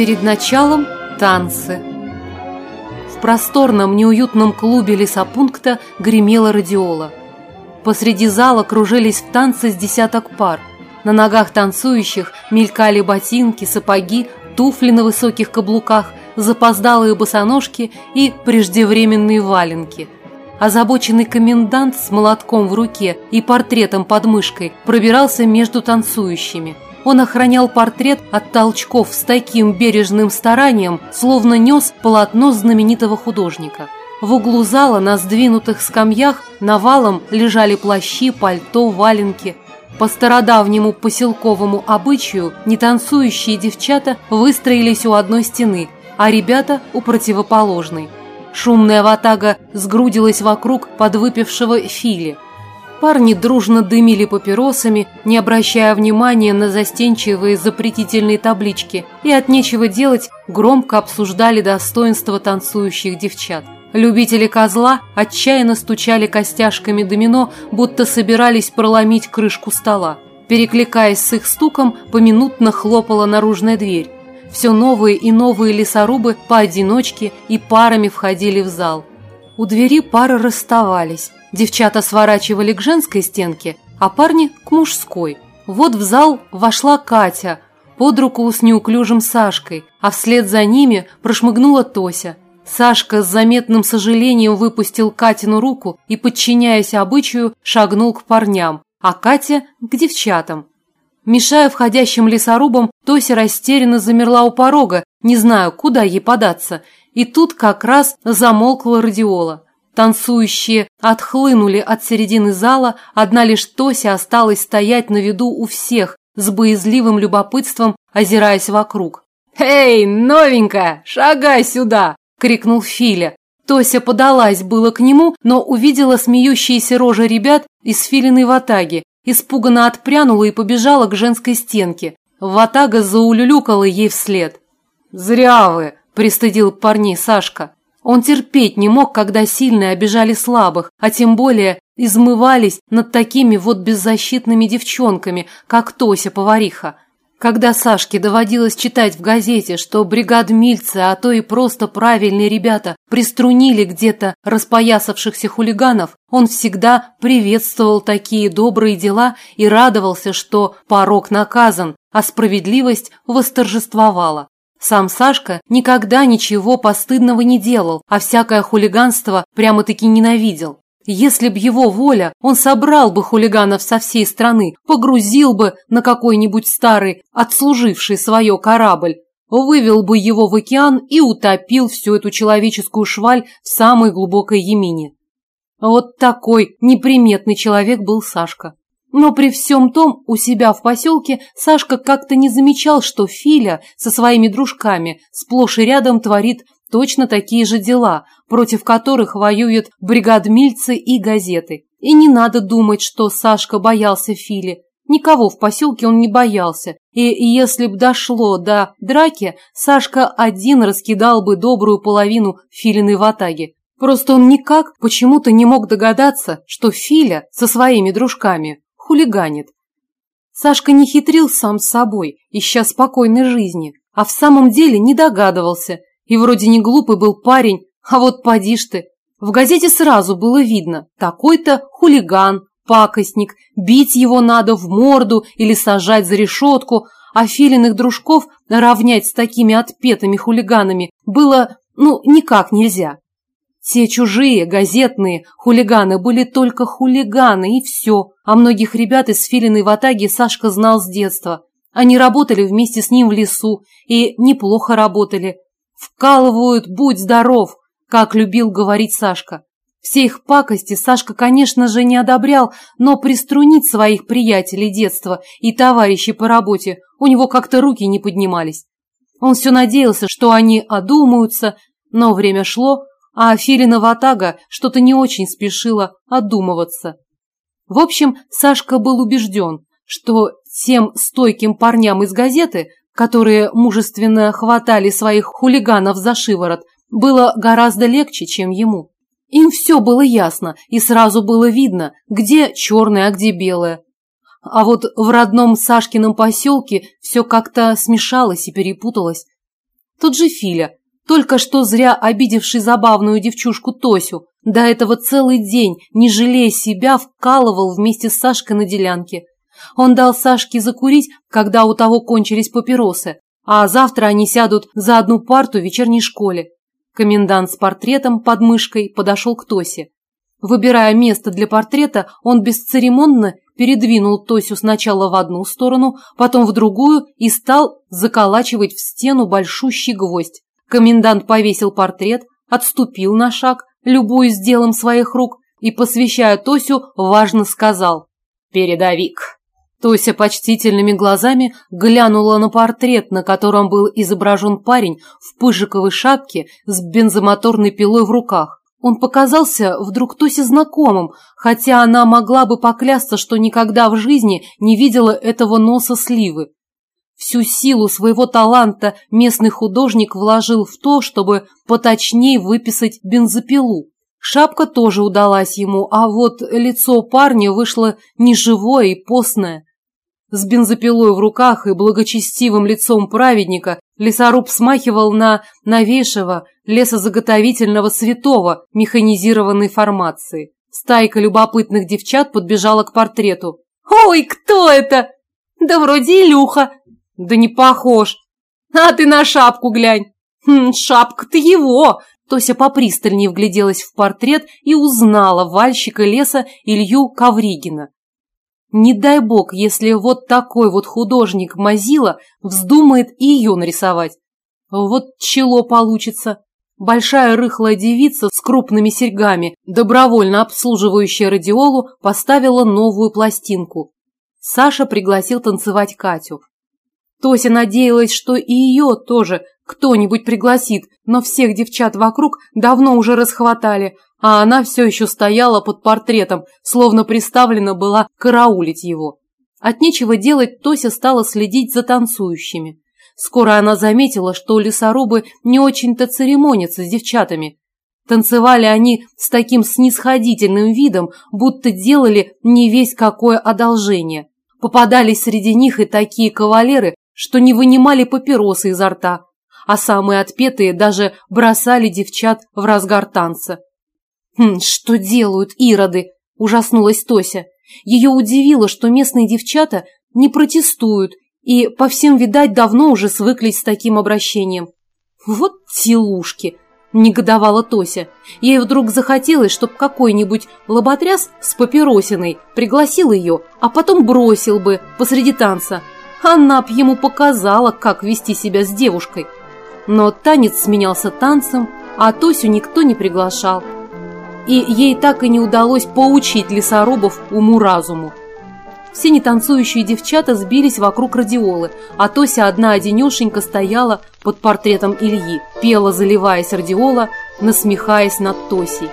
Перед началом танцы. В просторном неуютном клубе лесопункта гремела радиола. Посреди зала кружились в танце с десяток пар. На ногах танцующих мелькали ботинки, сапоги, туфли на высоких каблуках, запоздалые босоножки и преждевременные валенки. Озабоченный комендант с молотком в руке и портретом под мышкой пробирался между танцующими. Он охранял портрет от толчков с таким бережным старанием, словно нес полотно знаменитого художника. В углу зала на сдвинутых скамьях навалом лежали плащи, пальто, валенки. По стародавнему поселковому обычаю нетанцующие девчата выстроились у одной стены, а ребята у противоположной. Шумная ватага сгрудилась вокруг подвыпившего Фили. Парни дружно дымили папиросами, не обращая внимания на застенчивые запретительные таблички, и от нечего делать громко обсуждали достоинства танцующих девчат. Любители козла отчаянно стучали костяшками домино, будто собирались проломить крышку стола. Перекликаясь с их стуком, поминутно хлопала наружная дверь. Все новые и новые лесорубы поодиночке и парами входили в зал. У двери пары расставались. Девчата сворачивали к женской стенке, а парни – к мужской. Вот в зал вошла Катя под руку с неуклюжим Сашкой, а вслед за ними прошмыгнула Тося. Сашка с заметным сожалением выпустил Катину руку и, подчиняясь обычаю, шагнул к парням, а Катя – к девчатам. Мешая входящим лесорубам, Тося растерянно замерла у порога, не знаю, куда ей податься. И тут как раз замолкла радиола. Танцующие отхлынули от середины зала, одна лишь Тося осталась стоять на виду у всех, с боязливым любопытством озираясь вокруг. «Эй, новенькая, шагай сюда!» – крикнул Филя. Тося подалась было к нему, но увидела смеющиеся рожи ребят из филиной ватаги испуганно отпрянула и побежала к женской стенке. Ватага заулюлюкала ей вслед. «Зря вы!» – пристыдил парней Сашка. Он терпеть не мог, когда сильные обижали слабых, а тем более измывались над такими вот беззащитными девчонками, как Тося-повариха. Когда Сашке доводилось читать в газете, что бригадмильцы, а то и просто правильные ребята приструнили где-то распоясавшихся хулиганов, он всегда приветствовал такие добрые дела и радовался, что порог наказан, а справедливость восторжествовала. Сам Сашка никогда ничего постыдного не делал, а всякое хулиганство прямо-таки ненавидел. Если б его воля, он собрал бы хулиганов со всей страны, погрузил бы на какой-нибудь старый, отслуживший свое корабль, вывел бы его в океан и утопил всю эту человеческую шваль в самой глубокой Емине. Вот такой неприметный человек был Сашка. Но при всем том, у себя в поселке Сашка как-то не замечал, что Филя со своими дружками сплошь и рядом творит точно такие же дела, против которых воюют бригадмильцы и газеты. И не надо думать, что Сашка боялся Фили. Никого в поселке он не боялся, и если б дошло до драки, Сашка один раскидал бы добрую половину Филиной ватаги. Просто он никак почему-то не мог догадаться, что Филя со своими дружками хулиганит. Сашка не хитрил сам с собой, ища спокойной жизни, а в самом деле не догадывался. И вроде не глупый был парень, а вот поди ж ты. В газете сразу было видно, такой-то хулиган, пакостник, бить его надо в морду или сажать за решетку, а филиных дружков равнять с такими отпетыми хулиганами было, ну, никак нельзя. Те чужие, газетные хулиганы были только хулиганы, и все. А многих ребят из филиной ватаги Сашка знал с детства. Они работали вместе с ним в лесу, и неплохо работали. «Вкалывают, будь здоров», как любил говорить Сашка. Все их пакости Сашка, конечно же, не одобрял, но приструнить своих приятелей детства и товарищей по работе у него как-то руки не поднимались. Он все надеялся, что они одумаются, но время шло, а Филина Ватага что-то не очень спешила одумываться. В общем, Сашка был убежден, что тем стойким парням из газеты, которые мужественно хватали своих хулиганов за шиворот, было гораздо легче, чем ему. Им все было ясно, и сразу было видно, где черное, а где белое. А вот в родном Сашкином поселке все как-то смешалось и перепуталось. Тот же Филя, только что зря обидевший забавную девчушку Тосю, до этого целый день, не жалея себя, вкалывал вместе с Сашкой на делянке. Он дал Сашке закурить, когда у того кончились папиросы, а завтра они сядут за одну парту в вечерней школе. Комендант с портретом под мышкой подошел к Тосе. Выбирая место для портрета, он бесцеремонно передвинул Тосю сначала в одну сторону, потом в другую и стал заколачивать в стену большущий гвоздь. Комендант повесил портрет, отступил на шаг, любуясь делом своих рук, и, посвящая Тосю, важно сказал «Передовик». Тося почтительными глазами глянула на портрет, на котором был изображен парень в пыжиковой шапке с бензомоторной пилой в руках. Он показался вдруг Тосе знакомым, хотя она могла бы поклясться, что никогда в жизни не видела этого носа сливы. Всю силу своего таланта местный художник вложил в то, чтобы поточнее выписать бензопилу. Шапка тоже удалась ему, а вот лицо парня вышло неживое и постное. С бензопилой в руках и благочестивым лицом праведника лесоруб смахивал на новейшего лесозаготовительного святого механизированной формации. Стайка любопытных девчат подбежала к портрету. «Ой, кто это?» «Да вроде Илюха». «Да не похож». «А ты на шапку глянь». «Хм, шапка-то его!» Тося попристальнее вгляделась в портрет и узнала вальщика леса Илью Ковригина. Не дай бог, если вот такой вот художник Мазила вздумает ее нарисовать. Вот чело получится. Большая рыхлая девица с крупными серьгами, добровольно обслуживающая радиолу, поставила новую пластинку. Саша пригласил танцевать Катю. Тося надеялась, что и ее тоже кто-нибудь пригласит, но всех девчат вокруг давно уже расхватали, а она все еще стояла под портретом, словно приставлена была караулить его. От нечего делать Тося стала следить за танцующими. Скоро она заметила, что лесорубы не очень-то церемонятся с девчатами. Танцевали они с таким снисходительным видом, будто делали не весь какое одолжение. Попадались среди них и такие кавалеры, что не вынимали папиросы изо рта, а самые отпетые даже бросали девчат в разгар танца. «Хм, «Что делают ироды?» – ужаснулась Тося. Ее удивило, что местные девчата не протестуют и, по всем видать, давно уже свыклись с таким обращением. «Вот телушки!» – негодовала Тося. Ей вдруг захотелось, чтобы какой-нибудь лоботряс с папиросиной пригласил ее, а потом бросил бы посреди танца. Она б ему показала, как вести себя с девушкой. Но танец сменялся танцем, а Тосю никто не приглашал и ей так и не удалось поучить лесорубов уму-разуму. Все нетанцующие девчата сбились вокруг радиолы, а Тося одна-одинешенька стояла под портретом Ильи, пела, заливаясь радиола, насмехаясь над Тосей.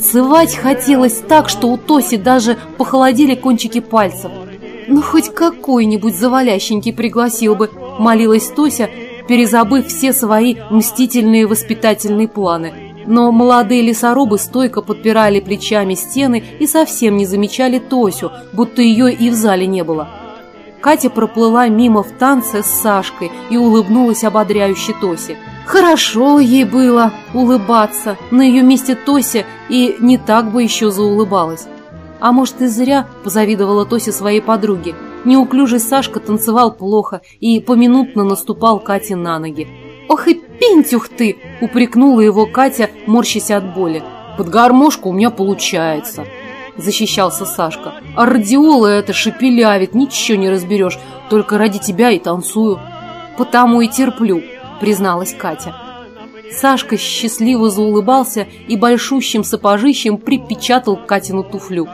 Танцевать хотелось так, что у Тоси даже похолодели кончики пальцев. «Ну, хоть какой-нибудь завалященький пригласил бы», – молилась Тося, перезабыв все свои мстительные воспитательные планы. Но молодые лесорубы стойко подпирали плечами стены и совсем не замечали Тосю, будто ее и в зале не было. Катя проплыла мимо в танце с Сашкой и улыбнулась ободряюще Тосе. Хорошо ей было улыбаться. На ее месте Тося и не так бы еще заулыбалась. А может и зря позавидовала Тося своей подруге. Неуклюжий Сашка танцевал плохо и поминутно наступал Кате на ноги. «Ох и пентюх ты!» – упрекнула его Катя, морщась от боли. «Под гармошку у меня получается», – защищался Сашка. «А радиола это шепелявит, ничего не разберешь, только ради тебя и танцую». «Потому и терплю», призналась Катя. Сашка счастливо заулыбался и большущим сапожищем припечатал Катину туфлю.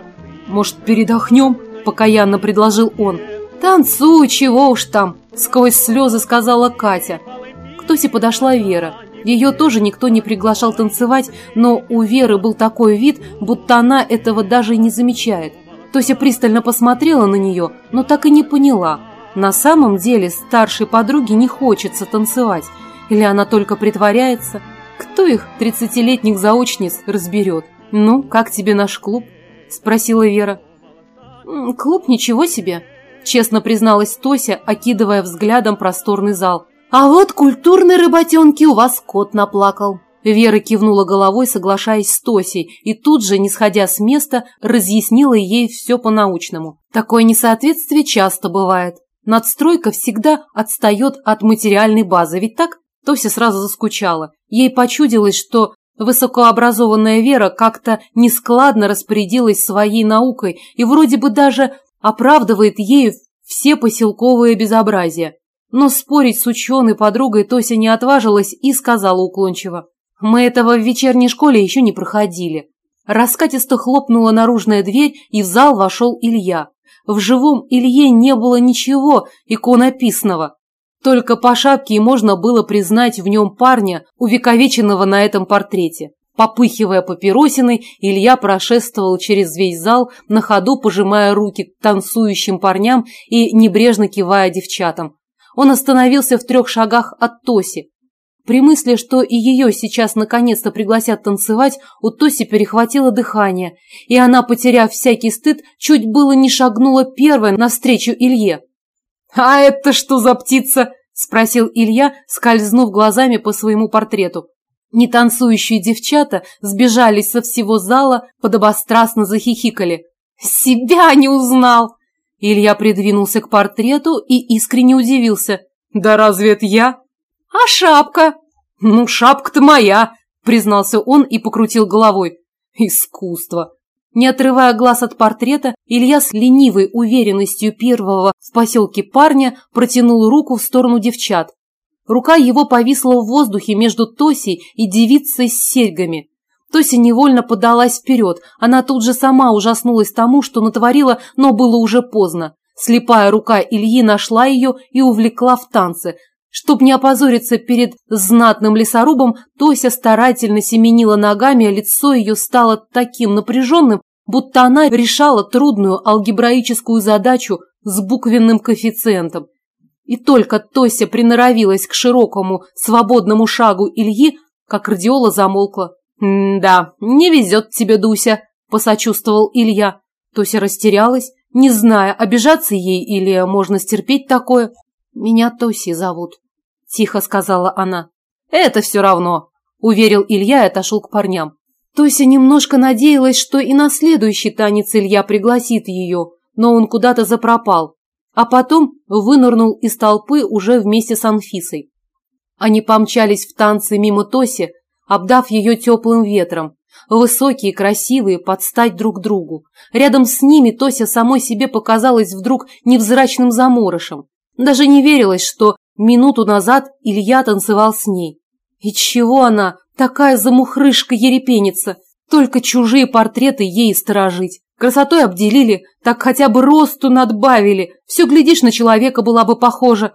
«Может, передохнем?» – покаянно предложил он. «Танцуй, чего уж там!» – сквозь слезы сказала Катя. К Тосе подошла Вера. Ее тоже никто не приглашал танцевать, но у Веры был такой вид, будто она этого даже не замечает. Тося пристально посмотрела на нее, но так и не поняла. На самом деле старшей подруге не хочется танцевать, или она только притворяется. Кто их, тридцатилетних заочниц, разберет? «Ну, как тебе наш клуб?» – спросила Вера. «Клуб ничего себе», – честно призналась Тося, окидывая взглядом просторный зал. «А вот культурной работенки у вас кот наплакал». Вера кивнула головой, соглашаясь с Тосей, и тут же, не сходя с места, разъяснила ей все по-научному. Такое несоответствие часто бывает. Надстройка всегда отстает от материальной базы, ведь так? Тося сразу заскучала. Ей почудилось, что высокообразованная Вера как-то нескладно распорядилась своей наукой и вроде бы даже оправдывает ею все поселковые безобразия. Но спорить с ученой подругой Тося не отважилась и сказала уклончиво. Мы этого в вечерней школе еще не проходили. Раскатисто хлопнула наружная дверь, и в зал вошел Илья. В живом Илье не было ничего иконописного. Только по шапке и можно было признать в нем парня, увековеченного на этом портрете. Попыхивая папиросиной, Илья прошествовал через весь зал, на ходу пожимая руки танцующим парням и небрежно кивая девчатам. Он остановился в трех шагах от Тоси. При мысли, что и ее сейчас наконец-то пригласят танцевать, у Тоси перехватило дыхание, и она, потеряв всякий стыд, чуть было не шагнула первой навстречу Илье. «А это что за птица?» – спросил Илья, скользнув глазами по своему портрету. Нетанцующие девчата сбежались со всего зала, подобострастно захихикали. «Себя не узнал!» Илья придвинулся к портрету и искренне удивился. «Да разве это я?» «А шапка?» «Ну, шапка-то моя», – признался он и покрутил головой. «Искусство». Не отрывая глаз от портрета, Илья с ленивой уверенностью первого в поселке парня протянул руку в сторону девчат. Рука его повисла в воздухе между Тосей и девицей с серьгами. Тося невольно подалась вперед. Она тут же сама ужаснулась тому, что натворила, но было уже поздно. Слепая рука Ильи нашла ее и увлекла в танцы, Чтоб не опозориться перед знатным лесорубом, Тося старательно семенила ногами, а лицо ее стало таким напряженным, будто она решала трудную алгебраическую задачу с буквенным коэффициентом. И только Тося приноровилась к широкому, свободному шагу Ильи, как радиола замолкла. «Да, не везет тебе, Дуся», – посочувствовал Илья. Тося растерялась, не зная, обижаться ей или можно стерпеть такое. «Меня Тоси зовут», – тихо сказала она. «Это все равно», – уверил Илья и отошел к парням. Тося немножко надеялась, что и на следующий танец Илья пригласит ее, но он куда-то запропал, а потом вынырнул из толпы уже вместе с Анфисой. Они помчались в танцы мимо Тоси, обдав ее теплым ветром. Высокие, красивые, под стать друг другу. Рядом с ними Тося самой себе показалась вдруг невзрачным заморышем. Даже не верилось, что Минуту назад Илья танцевал с ней. И чего она, такая замухрышка-ерепеница? Только чужие портреты ей сторожить. Красотой обделили, так хотя бы росту надбавили. Все, глядишь, на человека была бы похожа.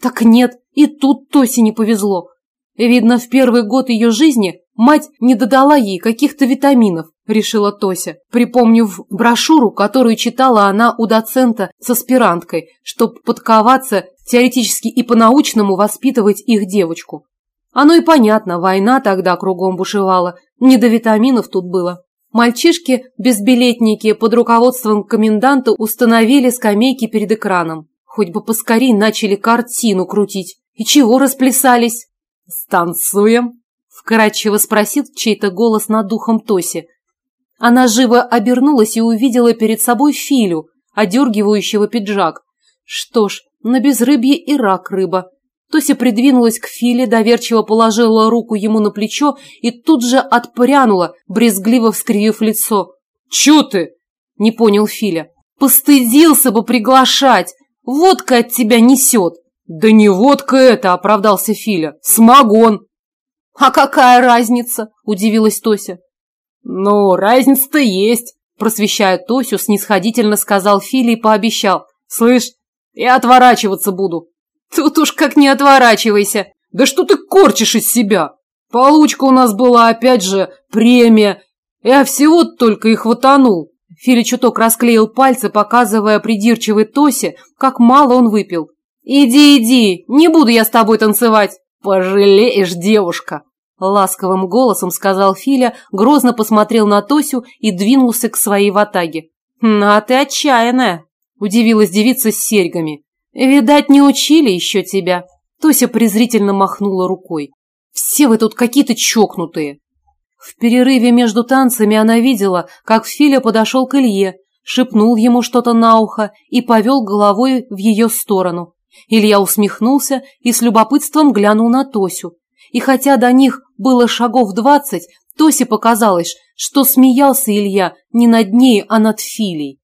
Так нет, и тут Тосе не повезло. Видно, в первый год ее жизни мать не додала ей каких-то витаминов, решила Тося, припомнив брошюру, которую читала она у доцента с аспиранткой, чтобы подковаться теоретически и по-научному воспитывать их девочку. Оно и понятно, война тогда кругом бушевала, не до витаминов тут было. Мальчишки-безбилетники под руководством коменданта установили скамейки перед экраном. Хоть бы поскорей начали картину крутить. И чего расплясались? «Станцуем?» – вкрадчиво спросил чей-то голос над духом Тоси. Она живо обернулась и увидела перед собой Филю, одергивающего пиджак. Что ж, на безрыбье и рак рыба. Тося придвинулась к Филе, доверчиво положила руку ему на плечо и тут же отпрянула, брезгливо вскривив лицо. «Чё ты?» – не понял Филя. «Постыдился бы приглашать! Водка от тебя несет!» «Да не водка это!» – оправдался Филя. «Смогон!» «А какая разница?» – удивилась Тося. «Ну, разница-то есть!» – просвещая Тосю, снисходительно сказал Филя и пообещал. «Слышь, я отворачиваться буду. Тут уж как не отворачивайся. Да что ты корчишь из себя? Получка у нас была, опять же, премия. Я всего только и хватанул. Филя чуток расклеил пальцы, показывая придирчивой Тосе, как мало он выпил. «Иди, иди, не буду я с тобой танцевать!» «Пожалеешь, девушка!» Ласковым голосом сказал Филя, грозно посмотрел на Тосю и двинулся к своей ватаге. «А ты отчаянная!» – удивилась девица с серьгами. «Видать, не учили еще тебя!» Тося презрительно махнула рукой. «Все вы тут какие-то чокнутые!» В перерыве между танцами она видела, как Филя подошел к Илье, шепнул ему что-то на ухо и повел головой в ее сторону. Илья усмехнулся и с любопытством глянул на Тосю. И хотя до них было шагов двадцать, Тосе показалось, что смеялся Илья не над ней, а над Филей.